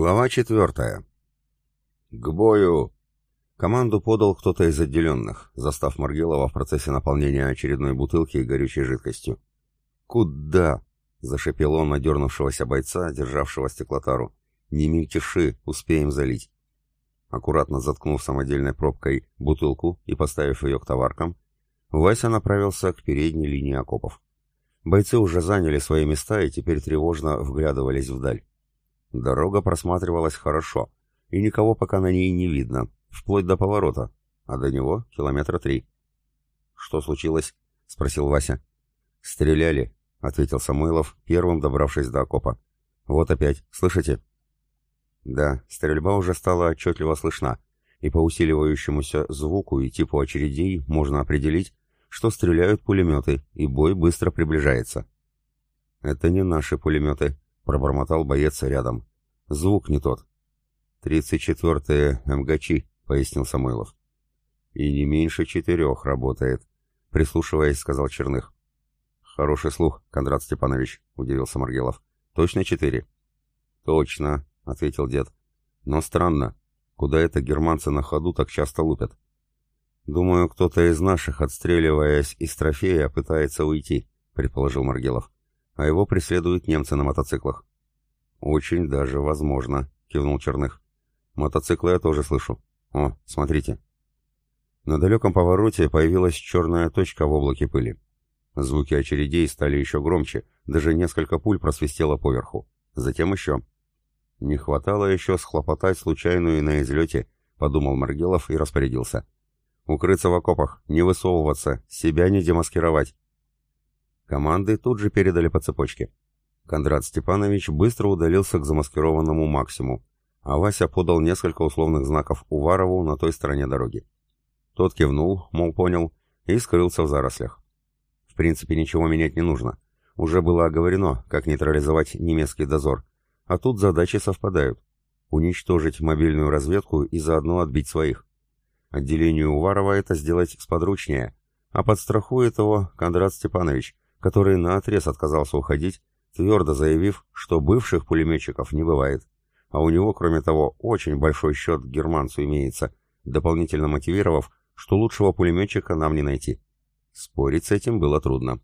Глава четвертая. «К бою!» Команду подал кто-то из отделенных, застав Маргелова в процессе наполнения очередной бутылки горючей жидкостью. «Куда?» — зашипел он надернувшегося бойца, державшего стеклотару. «Не мельтеши, успеем залить». Аккуратно заткнув самодельной пробкой бутылку и поставив ее к товаркам, Вася направился к передней линии окопов. Бойцы уже заняли свои места и теперь тревожно вглядывались вдаль. Дорога просматривалась хорошо, и никого пока на ней не видно, вплоть до поворота, а до него километра три. «Что случилось?» — спросил Вася. «Стреляли», — ответил Самойлов, первым добравшись до окопа. «Вот опять, слышите?» Да, стрельба уже стала отчетливо слышна, и по усиливающемуся звуку и типу очередей можно определить, что стреляют пулеметы, и бой быстро приближается. «Это не наши пулеметы», пробормотал боец рядом. Звук не тот. «Тридцать четвертые МГЧ», — пояснил Самойлов. «И не меньше четырех работает», — прислушиваясь, сказал Черных. «Хороший слух, Кондрат Степанович», — удивился Маргелов. «Точно четыре?» «Точно», — ответил дед. «Но странно. Куда это германцы на ходу так часто лупят?» «Думаю, кто-то из наших, отстреливаясь из трофея, пытается уйти», — предположил Маргелов а его преследуют немцы на мотоциклах. «Очень даже возможно», — кивнул Черных. «Мотоциклы я тоже слышу. О, смотрите». На далеком повороте появилась черная точка в облаке пыли. Звуки очередей стали еще громче, даже несколько пуль просвистело поверху. Затем еще. «Не хватало еще схлопотать случайную на излете», — подумал Маргелов и распорядился. «Укрыться в окопах, не высовываться, себя не демаскировать. Команды тут же передали по цепочке. Кондрат Степанович быстро удалился к замаскированному Максиму, а Вася подал несколько условных знаков Уварову на той стороне дороги. Тот кивнул, мол, понял, и скрылся в зарослях. В принципе, ничего менять не нужно. Уже было оговорено, как нейтрализовать немецкий дозор, а тут задачи совпадают. Уничтожить мобильную разведку и заодно отбить своих. Отделению Уварова это сделать сподручнее, а подстрахует его Кондрат Степанович, который наотрез отказался уходить, твердо заявив, что бывших пулеметчиков не бывает, а у него, кроме того, очень большой счет к германцу имеется, дополнительно мотивировав, что лучшего пулеметчика нам не найти. Спорить с этим было трудно.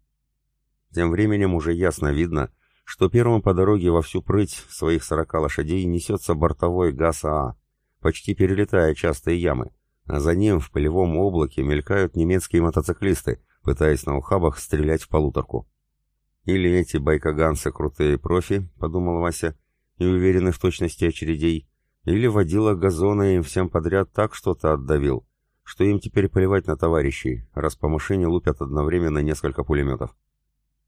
Тем временем уже ясно видно, что первым по дороге во всю прыть своих сорока лошадей несется бортовой ГАЗ-АА, почти перелетая частые ямы, а за ним в полевом облаке мелькают немецкие мотоциклисты, пытаясь на ухабах стрелять в полуторку. Или эти байкаганцы крутые профи, подумал Вася, и уверены в точности очередей, или водила газона им всем подряд так что-то отдавил, что им теперь плевать на товарищей, раз по машине лупят одновременно несколько пулеметов.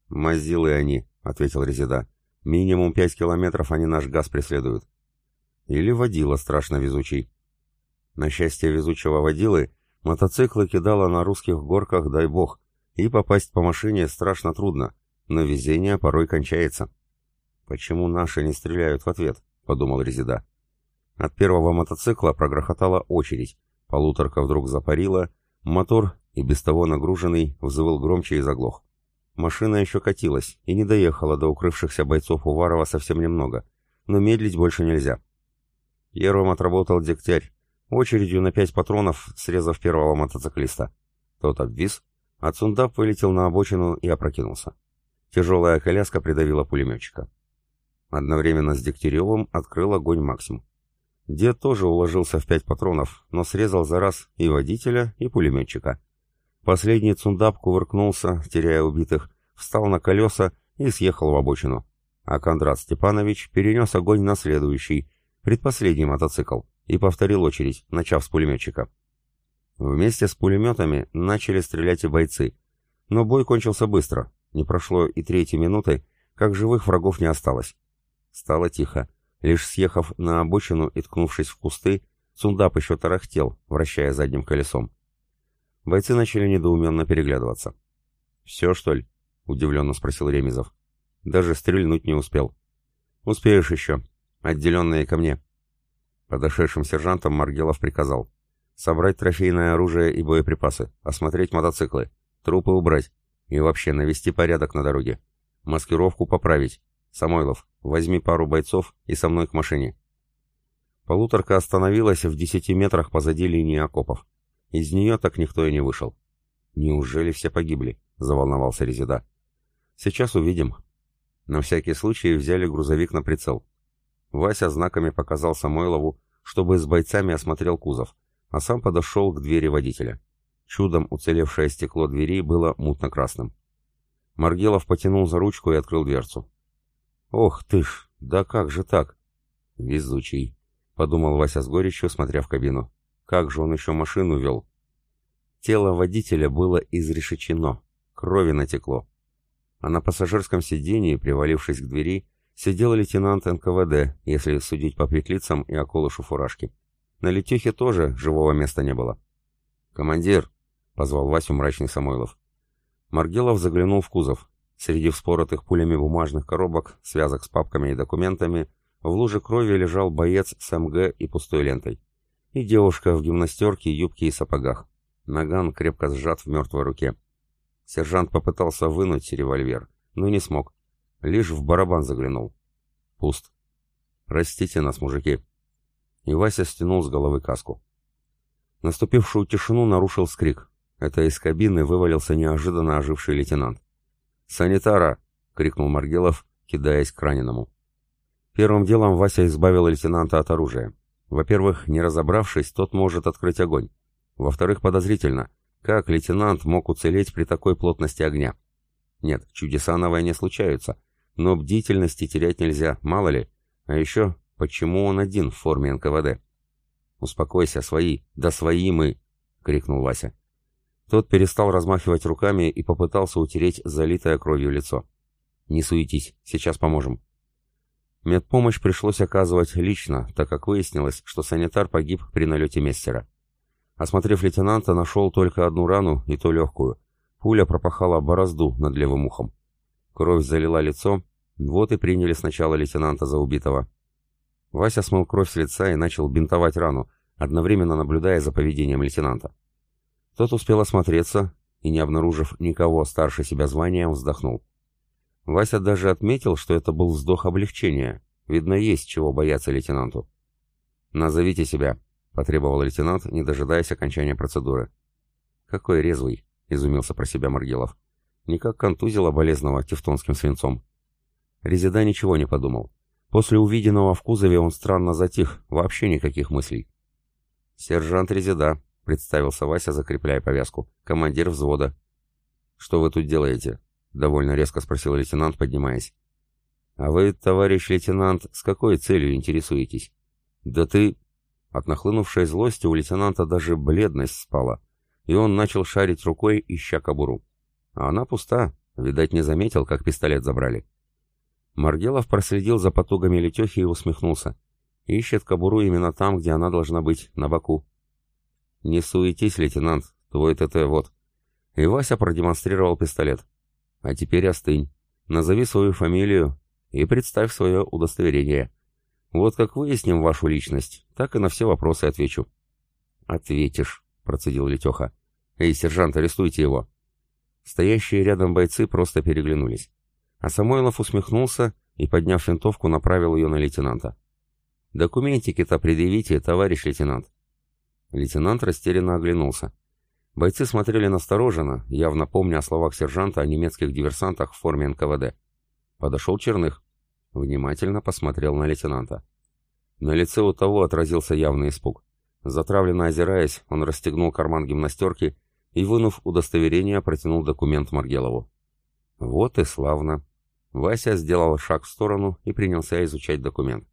«Мазилы они», — ответил Резида. «Минимум пять километров они наш газ преследуют». Или водила страшно везучий. На счастье везучего водилы, мотоциклы кидало на русских горках, дай бог, и попасть по машине страшно трудно, но везение порой кончается. «Почему наши не стреляют в ответ?» — подумал Резида. От первого мотоцикла прогрохотала очередь, полуторка вдруг запарила, мотор, и без того нагруженный, взвыл громче и заглох. Машина еще катилась и не доехала до укрывшихся бойцов Уварова совсем немного, но медлить больше нельзя. Первым отработал дегтярь, очередью на пять патронов, срезав первого мотоциклиста. Тот обвис, а Цундап вылетел на обочину и опрокинулся. Тяжелая коляска придавила пулеметчика. Одновременно с Дегтяревым открыл огонь Максим. Дед тоже уложился в пять патронов, но срезал за раз и водителя, и пулеметчика. Последний Цундап кувыркнулся, теряя убитых, встал на колеса и съехал в обочину. А Кондрат Степанович перенес огонь на следующий, предпоследний мотоцикл, и повторил очередь, начав с пулеметчика. Вместе с пулеметами начали стрелять и бойцы. Но бой кончился быстро. Не прошло и третьей минуты, как живых врагов не осталось. Стало тихо. Лишь съехав на обочину и ткнувшись в кусты, Цундап еще тарахтел, вращая задним колесом. Бойцы начали недоуменно переглядываться. «Все, что ли?» — удивленно спросил Ремезов. «Даже стрельнуть не успел». «Успеешь еще. Отделенные ко мне». Подошедшим сержантом Маргелов приказал. Собрать трофейное оружие и боеприпасы, осмотреть мотоциклы, трупы убрать и вообще навести порядок на дороге. Маскировку поправить. Самойлов, возьми пару бойцов и со мной к машине. Полуторка остановилась в десяти метрах позади линии окопов. Из нее так никто и не вышел. «Неужели все погибли?» — заволновался Резида. «Сейчас увидим». На всякий случай взяли грузовик на прицел. Вася знаками показал Самойлову, чтобы с бойцами осмотрел кузов, а сам подошел к двери водителя. Чудом уцелевшее стекло двери было мутно-красным. Маргелов потянул за ручку и открыл дверцу. «Ох ты ж, да как же так?» «Везучий», — подумал Вася с горечью, смотря в кабину. «Как же он еще машину вел?» Тело водителя было изрешечено, крови натекло. А на пассажирском сидении, привалившись к двери, сидел лейтенант НКВД, если судить по петлицам и околышу фуражки. На Летехе тоже живого места не было. «Командир!» — позвал Васю мрачный Самойлов. Маргелов заглянул в кузов. Среди вспоротых пулями бумажных коробок, связок с папками и документами, в луже крови лежал боец с МГ и пустой лентой. И девушка в гимнастерке, юбке и сапогах. Наган крепко сжат в мертвой руке. Сержант попытался вынуть револьвер, но не смог. Лишь в барабан заглянул. Пуст. «Простите нас, мужики». И Вася стянул с головы каску. Наступившую тишину нарушил скрик. Это из кабины вывалился неожиданно оживший лейтенант. «Санитара!» — крикнул Маргелов, кидаясь к раненому. Первым делом Вася избавил лейтенанта от оружия. Во-первых, не разобравшись, тот может открыть огонь. Во-вторых, подозрительно, как лейтенант мог уцелеть при такой плотности огня. Нет, чудеса на войне случаются, но бдительности терять нельзя, мало ли. А еще, почему он один в форме НКВД? «Успокойся, свои, да свои мы!» — крикнул Вася. Тот перестал размахивать руками и попытался утереть залитое кровью лицо. «Не суетись, сейчас поможем». Медпомощь пришлось оказывать лично, так как выяснилось, что санитар погиб при налете Мессера. Осмотрев лейтенанта, нашел только одну рану, и то легкую. Пуля пропахала борозду над левым ухом. Кровь залила лицо, вот и приняли сначала лейтенанта за убитого. Вася смыл кровь с лица и начал бинтовать рану, одновременно наблюдая за поведением лейтенанта. Тот успел осмотреться и, не обнаружив никого старше себя званием, вздохнул. Вася даже отметил, что это был вздох облегчения. Видно, есть чего бояться лейтенанту. «Назовите себя», — потребовал лейтенант, не дожидаясь окончания процедуры. «Какой резвый», — изумился про себя Маргелов. «Никак контузило болезного тевтонским свинцом». Резида ничего не подумал. После увиденного в кузове он странно затих, вообще никаких мыслей. «Сержант Резида», представился Вася, закрепляя повязку. «Командир взвода». «Что вы тут делаете?» — довольно резко спросил лейтенант, поднимаясь. «А вы, товарищ лейтенант, с какой целью интересуетесь?» «Да ты...» От нахлынувшей злости у лейтенанта даже бледность спала, и он начал шарить рукой, ища кобуру. А она пуста, видать, не заметил, как пистолет забрали. Маргелов проследил за потугами Летехи и усмехнулся. Ищет кобуру именно там, где она должна быть, на боку. «Не суетись, лейтенант, твой ТТ вот». И Вася продемонстрировал пистолет. «А теперь остынь. Назови свою фамилию и представь свое удостоверение. Вот как выясним вашу личность, так и на все вопросы отвечу». «Ответишь», — процедил Летеха. «Эй, сержант, арестуйте его». Стоящие рядом бойцы просто переглянулись. А Самойлов усмехнулся и, подняв винтовку, направил ее на лейтенанта. «Документики-то предъявите, товарищ лейтенант». Лейтенант растерянно оглянулся. Бойцы смотрели настороженно, явно помня о словах сержанта о немецких диверсантах в форме НКВД. Подошел Черных. Внимательно посмотрел на лейтенанта. На лице у того отразился явный испуг. Затравленно озираясь, он расстегнул карман гимнастерки и, вынув удостоверение, протянул документ Маргелову. Вот и славно. Вася сделал шаг в сторону и принялся изучать документ.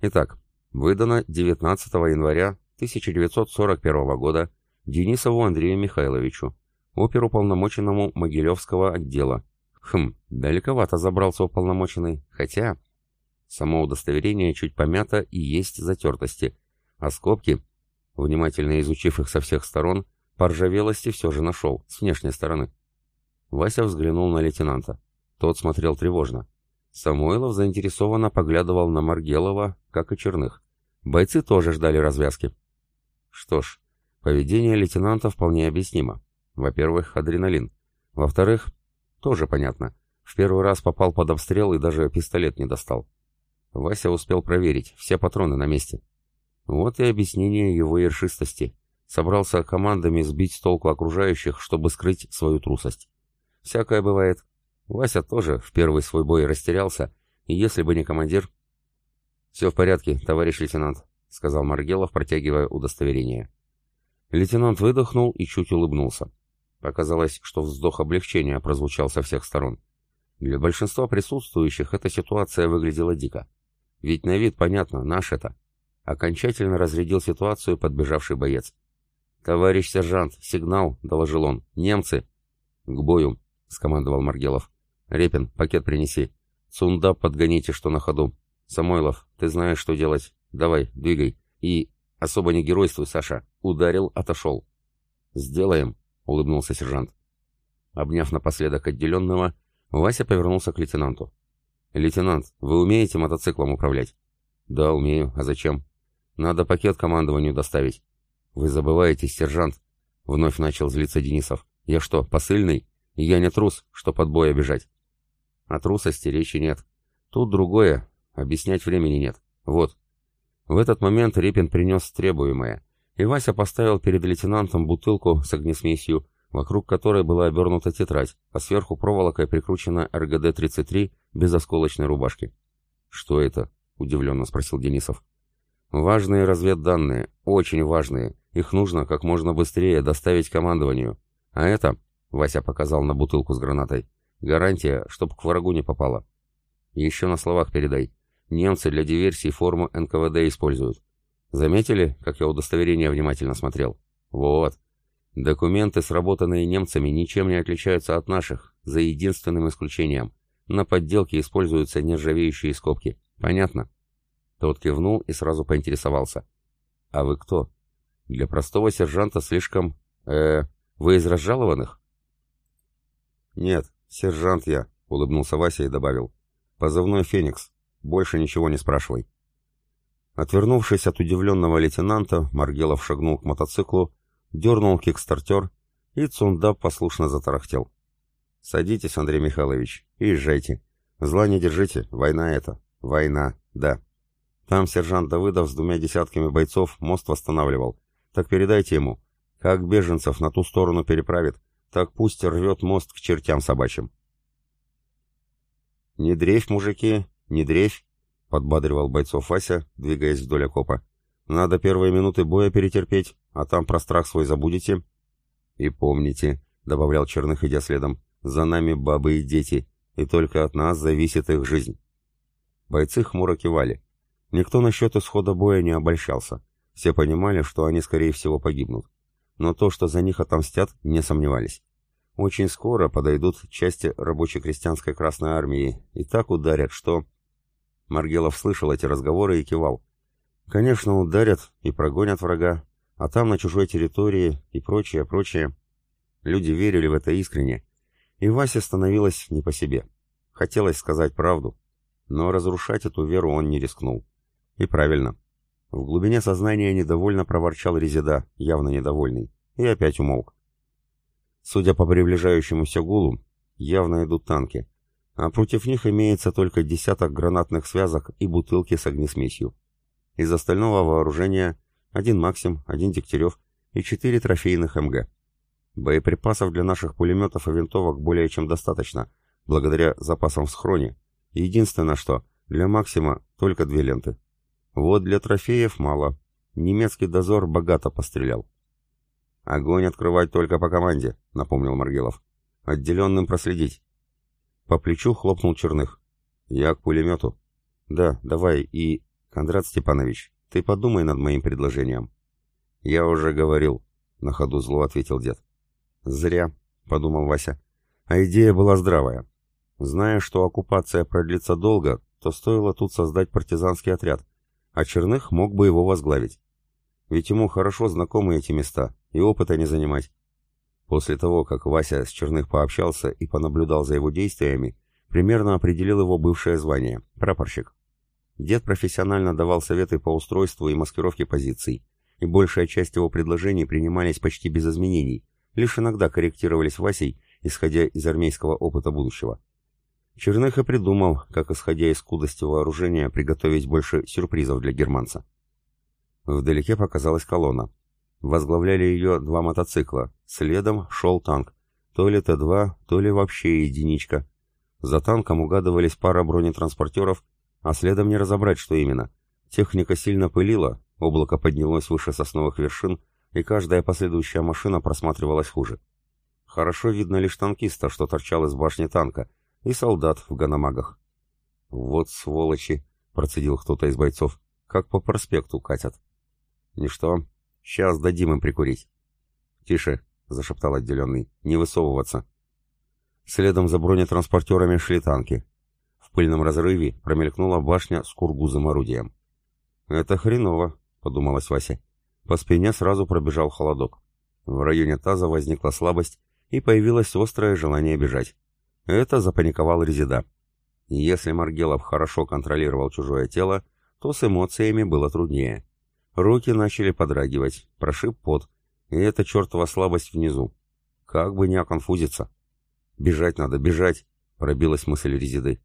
Итак, выдано 19 января 1941 года Денисову Андрею Михайловичу, оперуполномоченному Могилевского отдела. Хм, далековато забрался уполномоченный, хотя... Само удостоверение чуть помято и есть затертости, а скобки, внимательно изучив их со всех сторон, поржавелости все же нашел, с внешней стороны. Вася взглянул на лейтенанта. Тот смотрел тревожно. Самойлов заинтересованно поглядывал на Маргелова, как и Черных. Бойцы тоже ждали развязки. Что ж, поведение лейтенанта вполне объяснимо. Во-первых, адреналин. Во-вторых, тоже понятно. В первый раз попал под обстрел и даже пистолет не достал. Вася успел проверить, все патроны на месте. Вот и объяснение его ершистости. Собрался командами сбить с толку окружающих, чтобы скрыть свою трусость. Всякое бывает. Вася тоже в первый свой бой растерялся, и если бы не командир... «Все в порядке, товарищ лейтенант», — сказал Маргелов, протягивая удостоверение. Лейтенант выдохнул и чуть улыбнулся. Показалось, что вздох облегчения прозвучал со всех сторон. Для большинства присутствующих эта ситуация выглядела дико. Ведь на вид понятно, наш это. Окончательно разрядил ситуацию подбежавший боец. «Товарищ сержант, сигнал!» — доложил он. «Немцы!» «К бою!» — скомандовал Маргелов. «Репин, пакет принеси. Цунда подгоните, что на ходу. Самойлов, ты знаешь, что делать. Давай, двигай. И особо не геройствуй, Саша. Ударил, отошел». «Сделаем!» — улыбнулся сержант. Обняв напоследок отделенного, Вася повернулся к лейтенанту. «Лейтенант, вы умеете мотоциклом управлять?» «Да, умею. А зачем?» «Надо пакет командованию доставить». «Вы забываетесь, сержант», — вновь начал злиться Денисов. «Я что, посыльный? Я не трус, что под бой обижать». О трусости речи нет. Тут другое. Объяснять времени нет. Вот. В этот момент Репин принес требуемое, и Вася поставил перед лейтенантом бутылку с огнесмесью, вокруг которой была обернута тетрадь, а сверху проволокой прикручена РГД-33 без осколочной рубашки. «Что это?» — удивленно спросил Денисов. «Важные разведданные, очень важные. Их нужно как можно быстрее доставить командованию. А это...» — Вася показал на бутылку с гранатой. «Гарантия, чтоб к врагу не попало. Еще на словах передай. Немцы для диверсии форму НКВД используют. Заметили, как я удостоверение внимательно смотрел? Вот. Документы, сработанные немцами, ничем не отличаются от наших, за единственным исключением. На подделке используются нержавеющие скобки. Понятно?» Тот кивнул и сразу поинтересовался. «А вы кто?» «Для простого сержанта слишком... э Вы из разжалованных?» «Нет, сержант я», — улыбнулся Вася и добавил. «Позывной «Феникс». Больше ничего не спрашивай». Отвернувшись от удивленного лейтенанта, Маргелов шагнул к мотоциклу, дернул кикстартер, и Цундап послушно затарахтел. «Садитесь, Андрей Михайлович, и езжайте. Зла не держите, война это. Война, да». Там сержант Давыдов с двумя десятками бойцов мост восстанавливал. Так передайте ему. Как беженцев на ту сторону переправит, так пусть рвет мост к чертям собачьим. «Не дрейфь, мужики, не дрейфь», — подбадривал бойцов Вася, двигаясь вдоль окопа. «Надо первые минуты боя перетерпеть, а там про страх свой забудете». «И помните», — добавлял Черных, идя следом, — «за нами бабы и дети, и только от нас зависит их жизнь». Бойцы хмуро кивали. Никто насчет исхода боя не обольщался. Все понимали, что они, скорее всего, погибнут. Но то, что за них отомстят, не сомневались. Очень скоро подойдут части рабоче-крестьянской Красной Армии и так ударят, что... Маргелов слышал эти разговоры и кивал. Конечно, ударят и прогонят врага, а там на чужой территории и прочее, прочее. Люди верили в это искренне, и Васе становилось не по себе. Хотелось сказать правду, но разрушать эту веру он не рискнул. И правильно. В глубине сознания недовольно проворчал Резида, явно недовольный, и опять умолк. Судя по приближающемуся гулу, явно идут танки, а против них имеется только десяток гранатных связок и бутылки с огнесмесью. Из остального вооружения один Максим, один Дегтярев и четыре трофейных МГ. Боеприпасов для наших пулеметов и винтовок более чем достаточно, благодаря запасам в схроне. Единственное что, для Максима только две ленты. Вот для трофеев мало. Немецкий дозор богато пострелял. «Огонь открывать только по команде», — напомнил Маргелов. «Отделенным проследить». По плечу хлопнул Черных. «Я к пулемету». «Да, давай, и...» «Кондрат Степанович, ты подумай над моим предложением». «Я уже говорил», — на ходу зло ответил дед. «Зря», — подумал Вася. А идея была здравая. Зная, что оккупация продлится долго, то стоило тут создать партизанский отряд, а Черных мог бы его возглавить. Ведь ему хорошо знакомы эти места, и опыта не занимать. После того, как Вася с Черных пообщался и понаблюдал за его действиями, примерно определил его бывшее звание – прапорщик. Дед профессионально давал советы по устройству и маскировке позиций, и большая часть его предложений принимались почти без изменений, лишь иногда корректировались Васей, исходя из армейского опыта будущего. Черных и придумал, как, исходя из скудости вооружения, приготовить больше сюрпризов для германца. Вдалеке показалась колонна. Возглавляли ее два мотоцикла, следом шел танк. То ли Т-2, то ли вообще единичка. За танком угадывались пара бронетранспортеров, а следом не разобрать, что именно. Техника сильно пылила, облако поднялось выше сосновых вершин, и каждая последующая машина просматривалась хуже. Хорошо видно лишь танкиста, что торчал из башни танка, и солдат в ганамагах. «Вот сволочи!» — процедил кто-то из бойцов. «Как по проспекту катят». «Ничто, сейчас дадим им прикурить». «Тише!» — зашептал отделенный. «Не высовываться!» Следом за бронетранспортерами шли танки. В пыльном разрыве промелькнула башня с кургузом орудием. «Это хреново», — подумалась Вася. По спине сразу пробежал холодок. В районе таза возникла слабость, и появилось острое желание бежать. Это запаниковал Резида. Если Маргелов хорошо контролировал чужое тело, то с эмоциями было труднее. Руки начали подрагивать, прошиб пот, и эта чертова слабость внизу. Как бы не оконфузиться. «Бежать надо, бежать!» — пробилась мысль Резиды.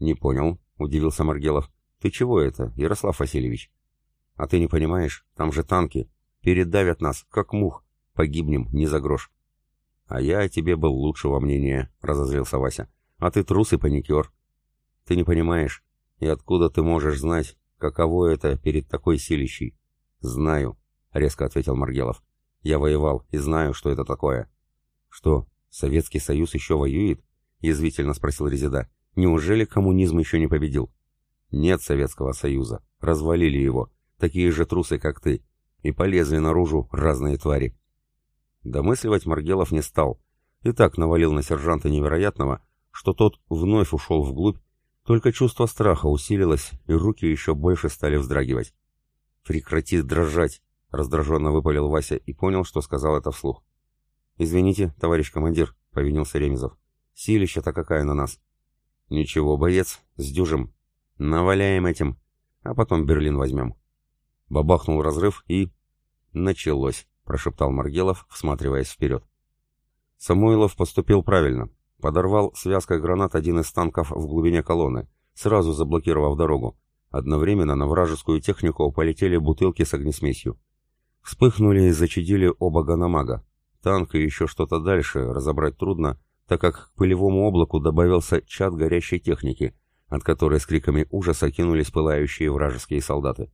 «Не понял», — удивился Маргелов. «Ты чего это, Ярослав Васильевич?» «А ты не понимаешь? Там же танки. Передавят нас, как мух. Погибнем, не за грош». «А я о тебе был лучшего мнения», — разозлился Вася. «А ты трус и паникер». «Ты не понимаешь. И откуда ты можешь знать, каково это перед такой силищей?» «Знаю», — резко ответил Маргелов. «Я воевал и знаю, что это такое». «Что, Советский Союз еще воюет?» — язвительно спросил Резида. «Неужели коммунизм еще не победил?» «Нет Советского Союза. Развалили его. Такие же трусы, как ты. И полезли наружу разные твари». Домысливать Маргелов не стал. И так навалил на сержанта невероятного, что тот вновь ушел вглубь, только чувство страха усилилось, и руки еще больше стали вздрагивать. «Прекрати дрожать!» — раздраженно выпалил Вася и понял, что сказал это вслух. «Извините, товарищ командир», — повинился Ремезов. «Силища-то какая на нас?» «Ничего, боец, сдюжим. Наваляем этим, а потом Берлин возьмем». Бабахнул разрыв и... «Началось», — прошептал Маргелов, всматриваясь вперед. Самойлов поступил правильно. Подорвал связкой гранат один из танков в глубине колонны, сразу заблокировав дорогу. Одновременно на вражескую технику полетели бутылки с огнесмесью. Вспыхнули и зачадили оба ганамага. Танк и еще что-то дальше разобрать трудно, так как к пылевому облаку добавился чад горящей техники, от которой с криками ужаса кинулись пылающие вражеские солдаты.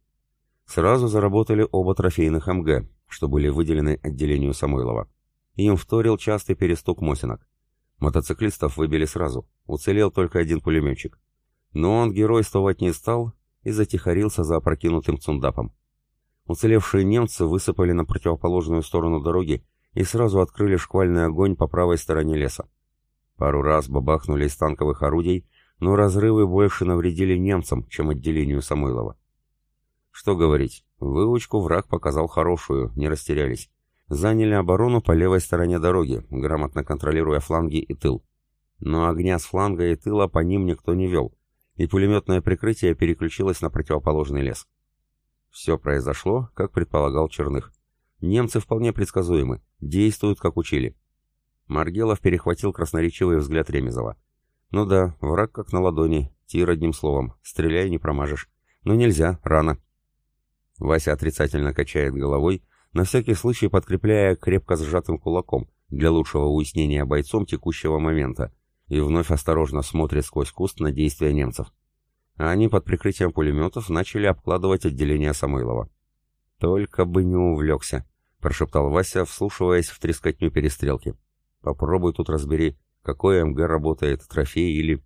Сразу заработали оба трофейных МГ, что были выделены отделению Самойлова. Им вторил частый перестук Мосинок. Мотоциклистов выбили сразу, уцелел только один пулеметчик. Но он геройствовать не стал и затихарился за опрокинутым цундапом. Уцелевшие немцы высыпали на противоположную сторону дороги и сразу открыли шквальный огонь по правой стороне леса. Пару раз бабахнули из танковых орудий, но разрывы больше навредили немцам, чем отделению Самойлова. Что говорить, выучку враг показал хорошую, не растерялись. Заняли оборону по левой стороне дороги, грамотно контролируя фланги и тыл. Но огня с фланга и тыла по ним никто не вел, и пулеметное прикрытие переключилось на противоположный лес. Все произошло, как предполагал Черных. Немцы вполне предсказуемы, действуют как учили. Маргелов перехватил красноречивый взгляд Ремезова. Ну да, враг как на ладони, тир одним словом, стреляй не промажешь. Но нельзя, рано. Вася отрицательно качает головой, на всякий случай подкрепляя крепко сжатым кулаком для лучшего уяснения бойцом текущего момента, и вновь осторожно смотрит сквозь куст на действия немцев. А они под прикрытием пулеметов начали обкладывать отделение Самойлова. Только бы не увлекся. — прошептал Вася, вслушиваясь в трескотню перестрелки. «Попробуй тут разбери, какой МГ работает, трофей или...»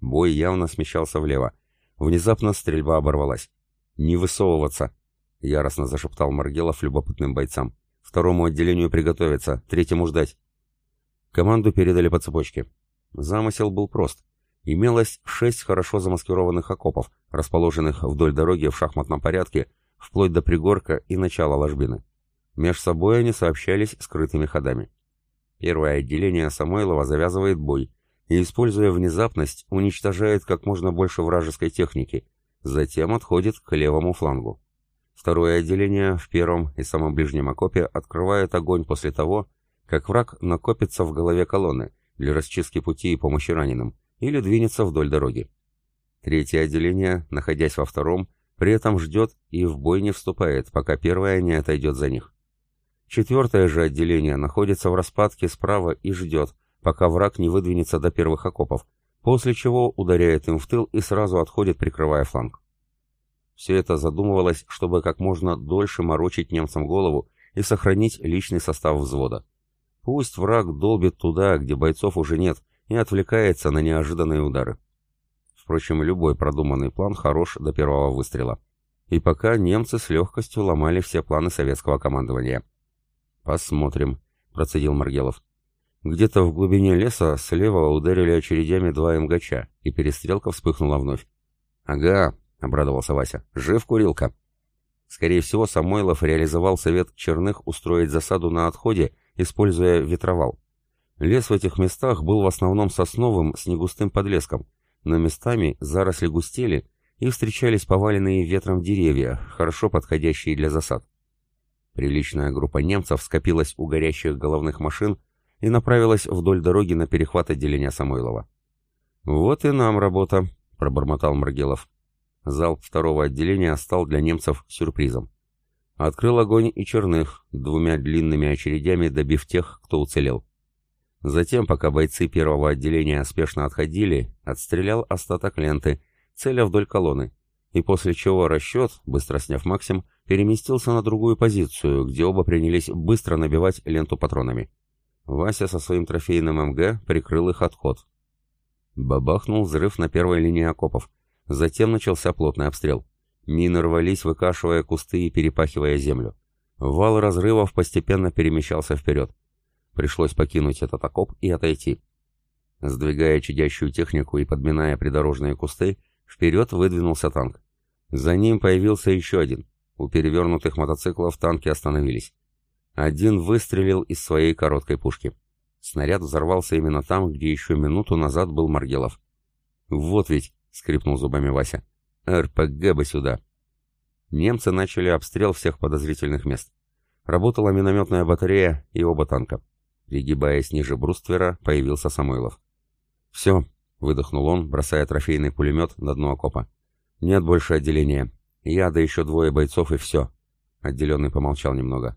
Бой явно смещался влево. Внезапно стрельба оборвалась. «Не высовываться!» — яростно зашептал Маргелов любопытным бойцам. «Второму отделению приготовиться, третьему ждать». Команду передали по цепочке. Замысел был прост. Имелось шесть хорошо замаскированных окопов, расположенных вдоль дороги в шахматном порядке, вплоть до пригорка и начала ложбины. Меж собой они сообщались скрытыми ходами. Первое отделение Самойлова завязывает бой и, используя внезапность, уничтожает как можно больше вражеской техники, затем отходит к левому флангу. Второе отделение в первом и самом ближнем окопе открывает огонь после того, как враг накопится в голове колонны для расчистки пути и помощи раненым или двинется вдоль дороги. Третье отделение, находясь во втором, При этом ждет и в бой не вступает, пока первое не отойдет за них. Четвертое же отделение находится в распадке справа и ждет, пока враг не выдвинется до первых окопов, после чего ударяет им в тыл и сразу отходит, прикрывая фланг. Все это задумывалось, чтобы как можно дольше морочить немцам голову и сохранить личный состав взвода. Пусть враг долбит туда, где бойцов уже нет, и отвлекается на неожиданные удары. Впрочем, любой продуманный план хорош до первого выстрела. И пока немцы с легкостью ломали все планы советского командования. «Посмотрим», — процедил Маргелов. Где-то в глубине леса слева ударили очередями два МГЧа, и перестрелка вспыхнула вновь. «Ага», — обрадовался Вася, — «жив курилка». Скорее всего, Самойлов реализовал совет Черных устроить засаду на отходе, используя ветровал. Лес в этих местах был в основном сосновым с негустым подлеском, но местами заросли густели и встречались поваленные ветром деревья, хорошо подходящие для засад. Приличная группа немцев скопилась у горящих головных машин и направилась вдоль дороги на перехват отделения Самойлова. «Вот и нам работа», — пробормотал Маргелов. Залп второго отделения стал для немцев сюрпризом. Открыл огонь и Черных, двумя длинными очередями добив тех, кто уцелел. Затем, пока бойцы первого отделения спешно отходили, отстрелял остаток ленты, целя вдоль колонны, и после чего расчет, быстро сняв Максим, переместился на другую позицию, где оба принялись быстро набивать ленту патронами. Вася со своим трофейным МГ прикрыл их отход. Бабахнул взрыв на первой линии окопов. Затем начался плотный обстрел. Мины рвались, выкашивая кусты и перепахивая землю. Вал разрывов постепенно перемещался вперед. Пришлось покинуть этот окоп и отойти. Сдвигая чадящую технику и подминая придорожные кусты, вперед выдвинулся танк. За ним появился еще один. У перевернутых мотоциклов танки остановились. Один выстрелил из своей короткой пушки. Снаряд взорвался именно там, где еще минуту назад был Маргелов. «Вот ведь!» — скрипнул зубами Вася. «РПГ бы сюда!» Немцы начали обстрел всех подозрительных мест. Работала минометная батарея и оба танка. Пригибаясь ниже бруствера, появился Самойлов. «Все», — выдохнул он, бросая трофейный пулемет на дно окопа. «Нет больше отделения. Я, да еще двое бойцов и все». Отделенный помолчал немного.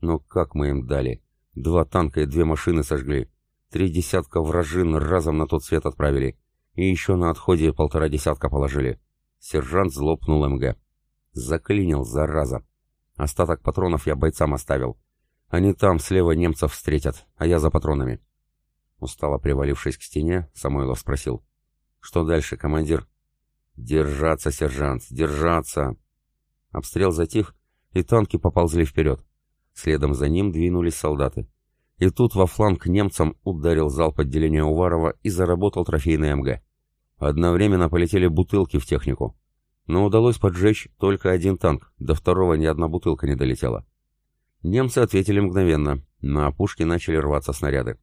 Но как мы им дали? Два танка и две машины сожгли. Три десятка вражин разом на тот свет отправили. И еще на отходе полтора десятка положили. Сержант злопнул МГ. Заклинил, зараза. Остаток патронов я бойцам оставил. Они там слева немцев встретят, а я за патронами. Устало привалившись к стене, Самойлов спросил. «Что дальше, командир?» «Держаться, сержант, держаться!» Обстрел затих, и танки поползли вперед. Следом за ним двинулись солдаты. И тут во фланг немцам ударил залп отделения Уварова и заработал трофейный МГ. Одновременно полетели бутылки в технику. Но удалось поджечь только один танк, до второго ни одна бутылка не долетела. Немцы ответили мгновенно, на опушке начали рваться снаряды.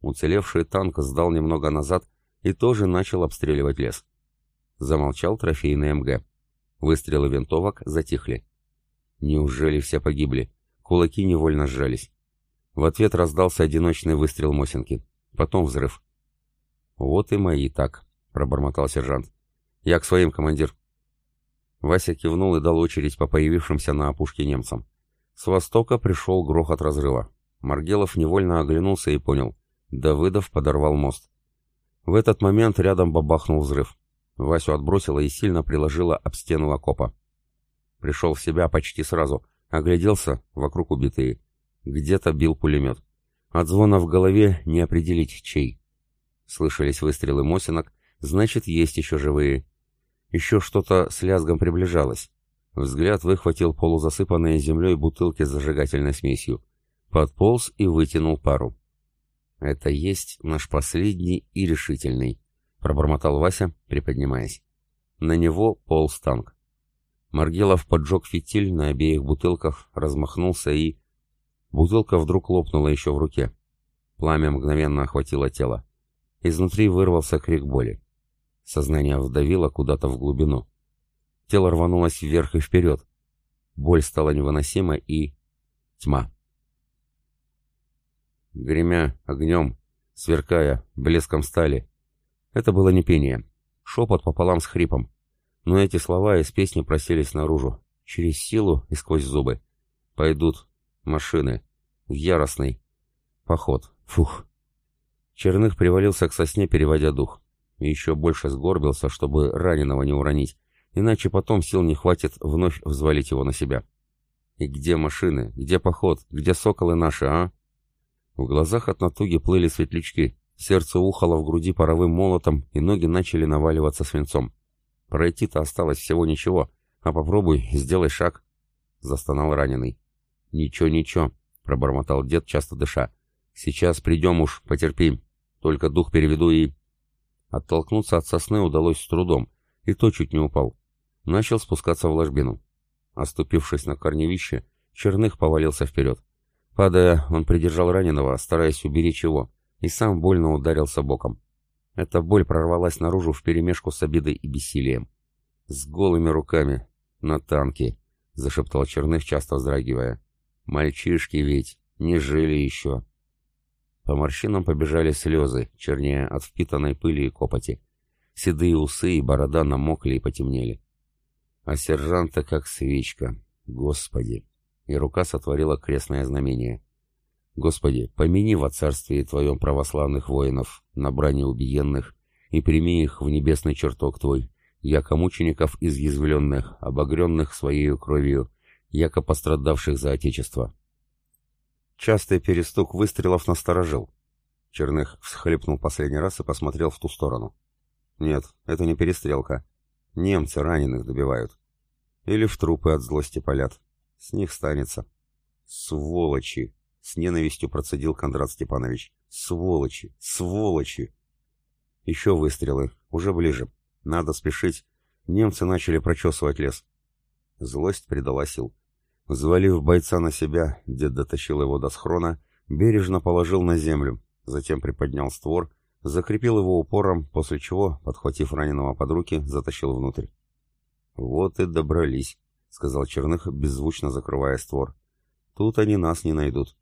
Уцелевший танк сдал немного назад и тоже начал обстреливать лес. Замолчал трофейный МГ. Выстрелы винтовок затихли. Неужели все погибли? Кулаки невольно сжались. В ответ раздался одиночный выстрел Мосинки. Потом взрыв. «Вот и мои так», — пробормотал сержант. «Я к своим, командир». Вася кивнул и дал очередь по появившимся на опушке немцам. С востока пришел грохот разрыва. Маргелов невольно оглянулся и понял. Давыдов подорвал мост. В этот момент рядом бабахнул взрыв. Васю отбросило и сильно приложило об стену окопа. Пришел в себя почти сразу — Огляделся, вокруг убитые. Где-то бил пулемет. От звона в голове не определить, чей. Слышались выстрелы Мосинок, значит, есть еще живые. Еще что-то с лязгом приближалось. Взгляд выхватил полузасыпанные землей бутылки с зажигательной смесью. Подполз и вытянул пару. «Это есть наш последний и решительный», — пробормотал Вася, приподнимаясь. На него полз танк. Маргелов поджег фитиль на обеих бутылках, размахнулся и... Бутылка вдруг лопнула еще в руке. Пламя мгновенно охватило тело. Изнутри вырвался крик боли. Сознание вдавило куда-то в глубину. Тело рванулось вверх и вперед. Боль стала невыносима и... Тьма. Гремя огнем, сверкая, блеском стали. Это было не пение. Шепот пополам с хрипом. Но эти слова из песни просились наружу, через силу и сквозь зубы. Пойдут машины. Яростный. Поход. Фух. Черных привалился к сосне, переводя дух. И еще больше сгорбился, чтобы раненого не уронить, иначе потом сил не хватит вновь взвалить его на себя. И где машины? Где поход? Где соколы наши, а? В глазах от натуги плыли светлячки, сердце ухало в груди паровым молотом, и ноги начали наваливаться свинцом. Пройти-то осталось всего ничего, а попробуй, сделай шаг. Застонал раненый. «Ничего, ничего», — пробормотал дед, часто дыша. «Сейчас придем уж, потерпим. Только дух переведу и...» Оттолкнуться от сосны удалось с трудом, и то чуть не упал. Начал спускаться в ложбину. Оступившись на корневище, Черных повалился вперед. Падая, он придержал раненого, стараясь уберечь его, и сам больно ударился боком. Эта боль прорвалась наружу вперемешку с обидой и бессилием. «С голыми руками! На танке!» — зашептал Черных, часто вздрагивая. «Мальчишки ведь! Не жили еще!» По морщинам побежали слезы, чернее от впитанной пыли и копоти. Седые усы и борода намокли и потемнели. А сержанта как свечка. Господи! И рука сотворила крестное знамение. Господи, помяни во царстве Твоем православных воинов, на брани убиенных, и прими их в небесный чертог Твой, яко мучеников изъязвленных, обогренных Своею кровью, яко пострадавших за Отечество. Частый перестук выстрелов насторожил. Черных всхлипнул последний раз и посмотрел в ту сторону. Нет, это не перестрелка. Немцы раненых добивают. Или в трупы от злости палят. С них станется. Сволочи! С ненавистью процедил Кондрат Степанович. Сволочи! Сволочи! Еще выстрелы. Уже ближе. Надо спешить. Немцы начали прочесывать лес. Злость придала сил. Взвалив бойца на себя, дед дотащил его до схрона, бережно положил на землю, затем приподнял створ, закрепил его упором, после чего, подхватив раненого под руки, затащил внутрь. «Вот и добрались», — сказал Черных, беззвучно закрывая створ. «Тут они нас не найдут».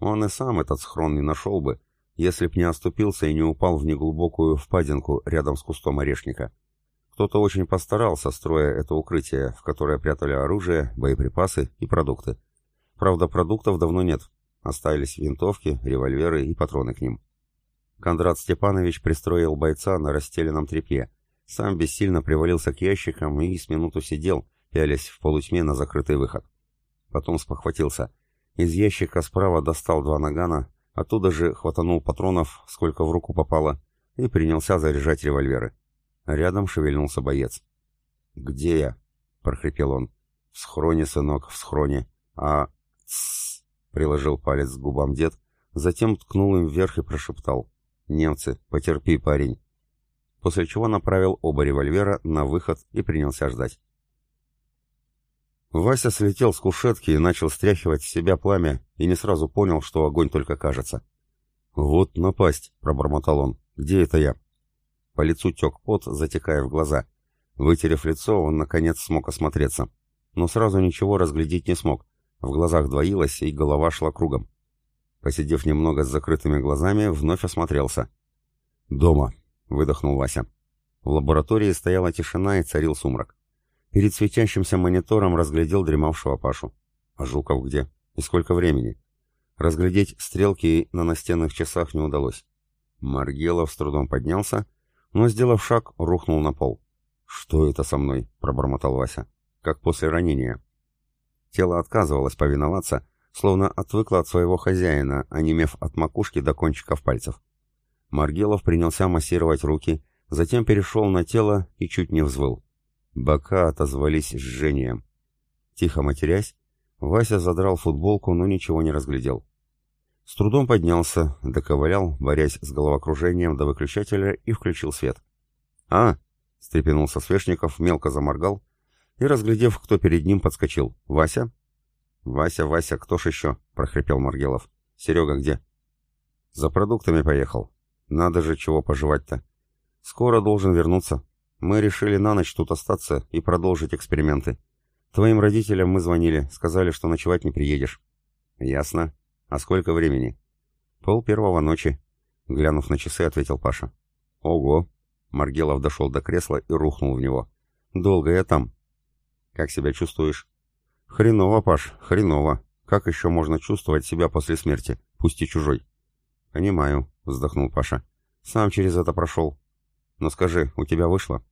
Он и сам этот схрон не нашел бы, если б не оступился и не упал в неглубокую впадинку рядом с кустом орешника. Кто-то очень постарался, строя это укрытие, в которое прятали оружие, боеприпасы и продукты. Правда, продуктов давно нет. Остались винтовки, револьверы и патроны к ним. Кондрат Степанович пристроил бойца на расстеленном тряпье. Сам бессильно привалился к ящикам и с минуту сидел, пялясь в полутьме на закрытый выход. Потом спохватился. Из ящика справа достал два нагана, оттуда же хватанул патронов, сколько в руку попало, и принялся заряжать револьверы. Рядом шевельнулся боец. «Где я?» — прохрипел он. «В схроне, сынок, в схроне. А...» «Тссс!» — приложил палец к губам дед, затем ткнул им вверх и прошептал. «Немцы, потерпи, парень!» После чего направил оба револьвера на выход и принялся ждать. Вася слетел с кушетки и начал стряхивать с себя пламя, и не сразу понял, что огонь только кажется. «Вот напасть!» — пробормотал он. «Где это я?» По лицу тек пот, затекая в глаза. Вытерев лицо, он, наконец, смог осмотреться. Но сразу ничего разглядеть не смог. В глазах двоилось, и голова шла кругом. Посидев немного с закрытыми глазами, вновь осмотрелся. «Дома», — выдохнул Вася. В лаборатории стояла тишина и царил сумрак. Перед светящимся монитором разглядел дремавшего Пашу. А Жуков где? И сколько времени? Разглядеть стрелки на настенных часах не удалось. Маргелов с трудом поднялся но, сделав шаг, рухнул на пол. «Что это со мной?» — пробормотал Вася. «Как после ранения». Тело отказывалось повиноваться, словно отвыкло от своего хозяина, онемев от макушки до кончиков пальцев. Маргелов принялся массировать руки, затем перешел на тело и чуть не взвыл. Бока отозвались жжением. Тихо матерясь, Вася задрал футболку, но ничего не разглядел. С трудом поднялся, доковылял, борясь с головокружением до выключателя и включил свет. «А!» — встрепенулся Свешников, мелко заморгал и, разглядев, кто перед ним, подскочил. «Вася?» «Вася, Вася, кто ж еще?» — прохрипел Маргелов. «Серега где?» «За продуктами поехал. Надо же чего пожевать-то. Скоро должен вернуться. Мы решили на ночь тут остаться и продолжить эксперименты. Твоим родителям мы звонили, сказали, что ночевать не приедешь». «Ясно. «А сколько времени?» «Пол первого ночи», — глянув на часы, ответил Паша. «Ого!» — Маргелов дошел до кресла и рухнул в него. Долго я там. Как себя чувствуешь? Хреново, Паш, хреново. Как еще можно чувствовать себя после смерти, пусть и чужой? Понимаю, вздохнул Паша. Сам через это прошел. Но скажи, у тебя вышло?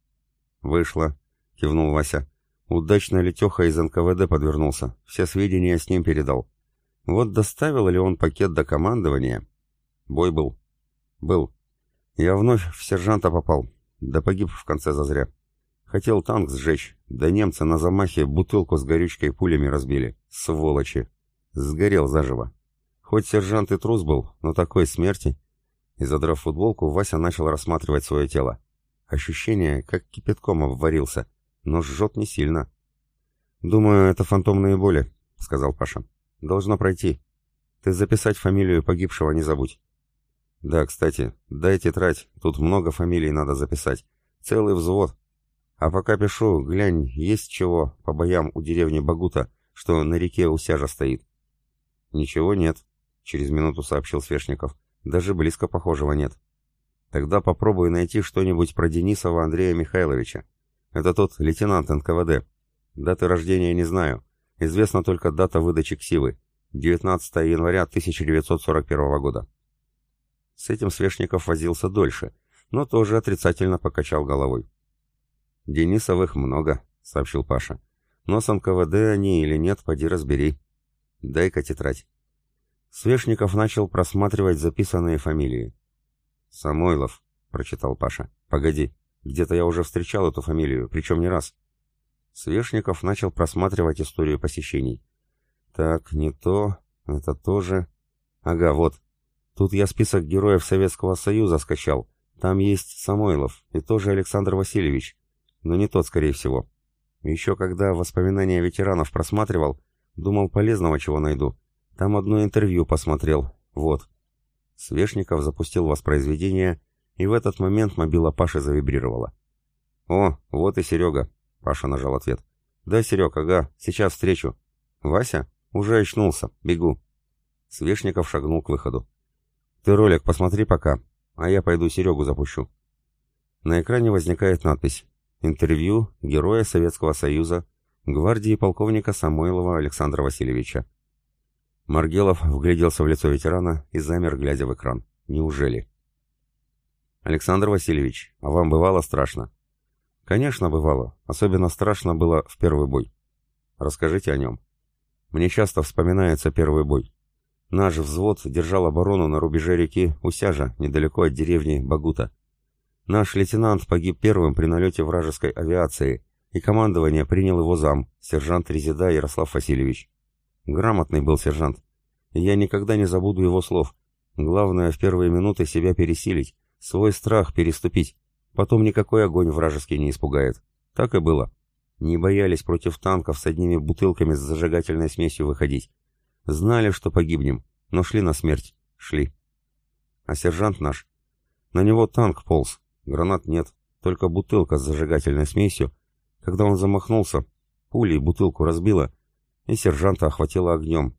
Вышло, кивнул Вася. Удачно Летеха из НКВД подвернулся. Все сведения с ним передал. Вот доставил ли он пакет до командования? Бой был. Был. Я вновь в сержанта попал. Да погиб в конце зазря. Хотел танк сжечь, да немцы на замахе бутылку с горючкой пулями разбили. Сволочи. Сгорел заживо. Хоть сержант и трус был, но такой смерти... И задрав футболку, Вася начал рассматривать свое тело. Ощущение, как кипятком обварился, но жжет не сильно. «Думаю, это фантомные боли», — сказал Паша. «Должно пройти. Ты записать фамилию погибшего не забудь». «Да, кстати, дай тетрадь, тут много фамилий надо записать. Целый взвод. А пока пишу, глянь, есть чего по боям у деревни Багута, что на реке Усяжа стоит». «Ничего нет», — через минуту сообщил Свешников. «Даже близко похожего нет». «Тогда попробуй найти что-нибудь про Денисова Андрея Михайловича. Это тот лейтенант НКВД. Даты рождения не знаю. Известна только дата выдачи ксивы. 19 января 1941 года». С этим Свешников возился дольше, но тоже отрицательно покачал головой. «Денисовых много», — сообщил Паша. «Но с НКВД они или нет, поди разбери». «Дай-ка тетрадь». Свешников начал просматривать записанные фамилии. «Самойлов», — прочитал Паша. «Погоди, где-то я уже встречал эту фамилию, причем не раз». Свешников начал просматривать историю посещений. «Так, не то, это тоже...» «Ага, вот. Тут я список героев Советского Союза скачал. Там есть Самойлов и тоже Александр Васильевич. Но не тот, скорее всего. Еще когда воспоминания ветеранов просматривал, Думал, полезного чего найду. Там одно интервью посмотрел. Вот. Свешников запустил воспроизведение, и в этот момент мобила Паши завибрировала. «О, вот и Серега», — Паша нажал ответ. «Да, Серег, ага, сейчас встречу». «Вася? Уже очнулся. Бегу». Свешников шагнул к выходу. «Ты ролик посмотри пока, а я пойду Серегу запущу». На экране возникает надпись «Интервью Героя Советского Союза гвардии полковника Самойлова Александра Васильевича. Маргелов вгляделся в лицо ветерана и замер, глядя в экран. Неужели? Александр Васильевич, а вам бывало страшно? Конечно, бывало. Особенно страшно было в первый бой. Расскажите о нем. Мне часто вспоминается первый бой. Наш взвод держал оборону на рубеже реки Усяжа, недалеко от деревни Багута. Наш лейтенант погиб первым при налете вражеской авиации, и командование принял его зам, сержант Резида Ярослав Васильевич. Грамотный был сержант. Я никогда не забуду его слов. Главное в первые минуты себя пересилить, свой страх переступить. Потом никакой огонь вражеский не испугает. Так и было. Не боялись против танков с одними бутылками с зажигательной смесью выходить. Знали, что погибнем, но шли на смерть. Шли. А сержант наш? На него танк полз. Гранат нет, только бутылка с зажигательной смесью когда он замахнулся, пулей бутылку разбила, и сержанта охватило огнем.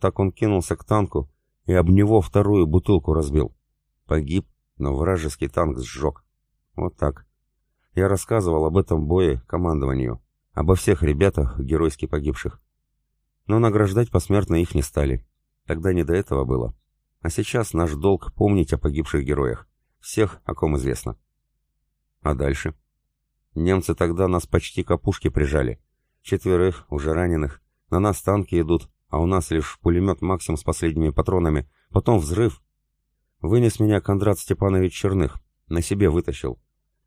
Так он кинулся к танку и об него вторую бутылку разбил. Погиб, но вражеский танк сжег. Вот так. Я рассказывал об этом бое командованию, обо всех ребятах, геройски погибших. Но награждать посмертно их не стали. Тогда не до этого было. А сейчас наш долг помнить о погибших героях. Всех, о ком известно. А дальше? Немцы тогда нас почти к опушке прижали. Четверых, уже раненых. На нас танки идут, а у нас лишь пулемет «Максим» с последними патронами. Потом взрыв. Вынес меня Кондрат Степанович Черных. На себе вытащил.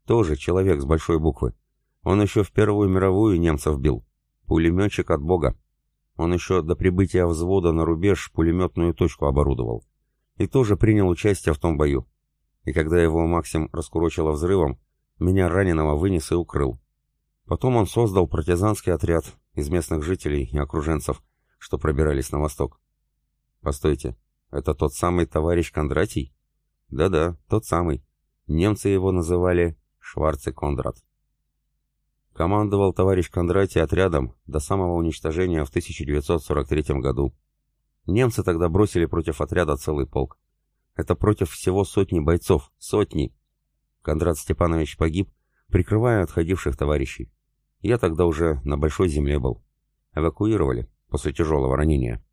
Тоже человек с большой буквы. Он еще в Первую мировую немцев бил. Пулеметчик от бога. Он еще до прибытия взвода на рубеж пулеметную точку оборудовал. И тоже принял участие в том бою. И когда его Максим раскурочило взрывом, меня раненого вынес и укрыл. Потом он создал партизанский отряд из местных жителей и окруженцев, что пробирались на восток. Постойте, это тот самый товарищ Кондратий? Да-да, тот самый. Немцы его называли Шварце Кондрат. Командовал товарищ Кондратий отрядом до самого уничтожения в 1943 году. Немцы тогда бросили против отряда целый полк. Это против всего сотни бойцов, сотни. Кондрат Степанович погиб, прикрывая отходивших товарищей. Я тогда уже на Большой Земле был. Эвакуировали после тяжелого ранения.